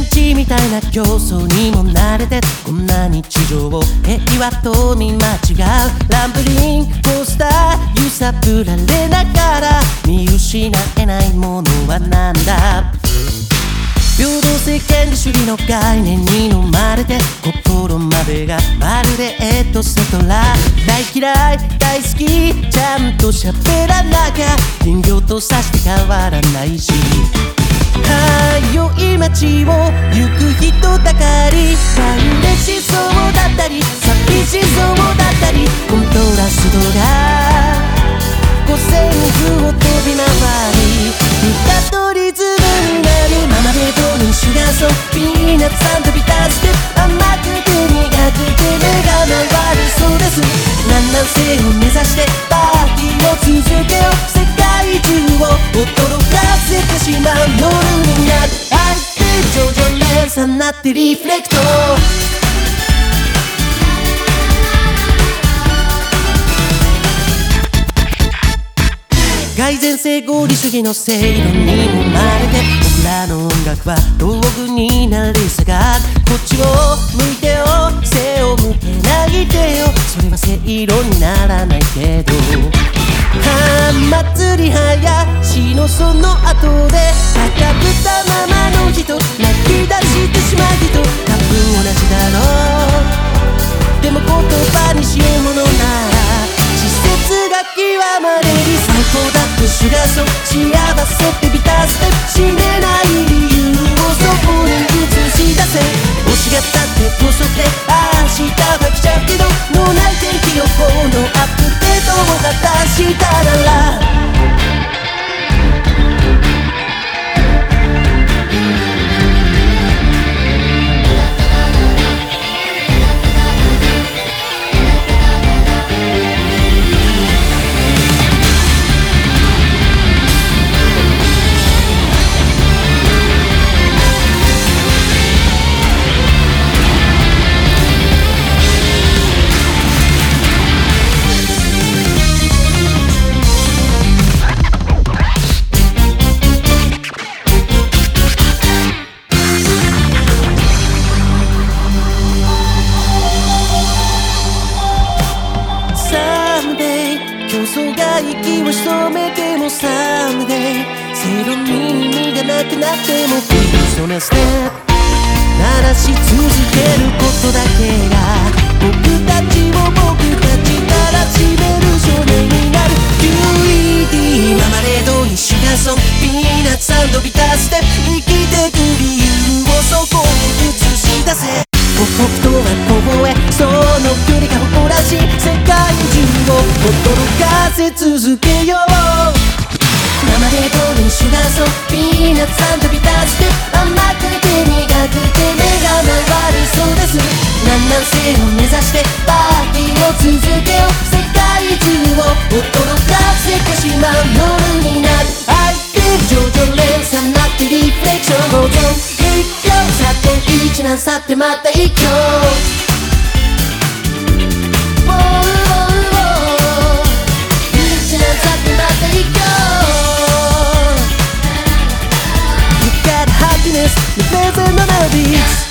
みたいな競争にも慣れてこんな日常を平和と見間違うランブリンコースター揺さぶられながら見失えないものは何だ平等性権利主義の概念に飲まれて心までがまるでエトセトラ大嫌い大好きちゃんと喋らなきゃ人形とさして変わらないしよい街を行く人だかり嬉しそうだったり寂しそうだったりコントラストが五線譜を飛び回り歌とリズムになるママベートにシュガーソーピーナッツサンドビターステップ甘くて苦くて目が回るそうです。南南西を目指してパーティーを続けよう。世界中を驚さなってリフレクト。蓋然性合理主義の正論にもまれて僕らの音楽は道具になり下がる。こっちを向いてよ背を向けないでよ。それは正論にならないけど。は祭りはやしのその後でだってシュガーソ幸せ。ってビターステップ死ねない理由をそこに映し出せ。欲しがったってこそって明日は来ちゃうけどもうない天気予報のアップデートを果たしたなら息を潜めてもサムデイ正論に意味がなくなってもピースなステップ鳴らし続けることだけが僕たちを僕たちから締める少年になる QED ママレードにシュガーソンピーナッツサンドビターステップ生きてく理由をそこに映し出せ。僕とはこえその国が誇らしい世界中を驚かせ続けよう生冷凍にシュガーソーピーナッツサンドビターステ甘くて苦くて目が回るそう。です南南西を目指してパーティーを続けよう。世界中を驚かせてしまう夜になる。I feel 上々連鎖なってリフレクション。保存一難去ってまた一挙 You're blazing beats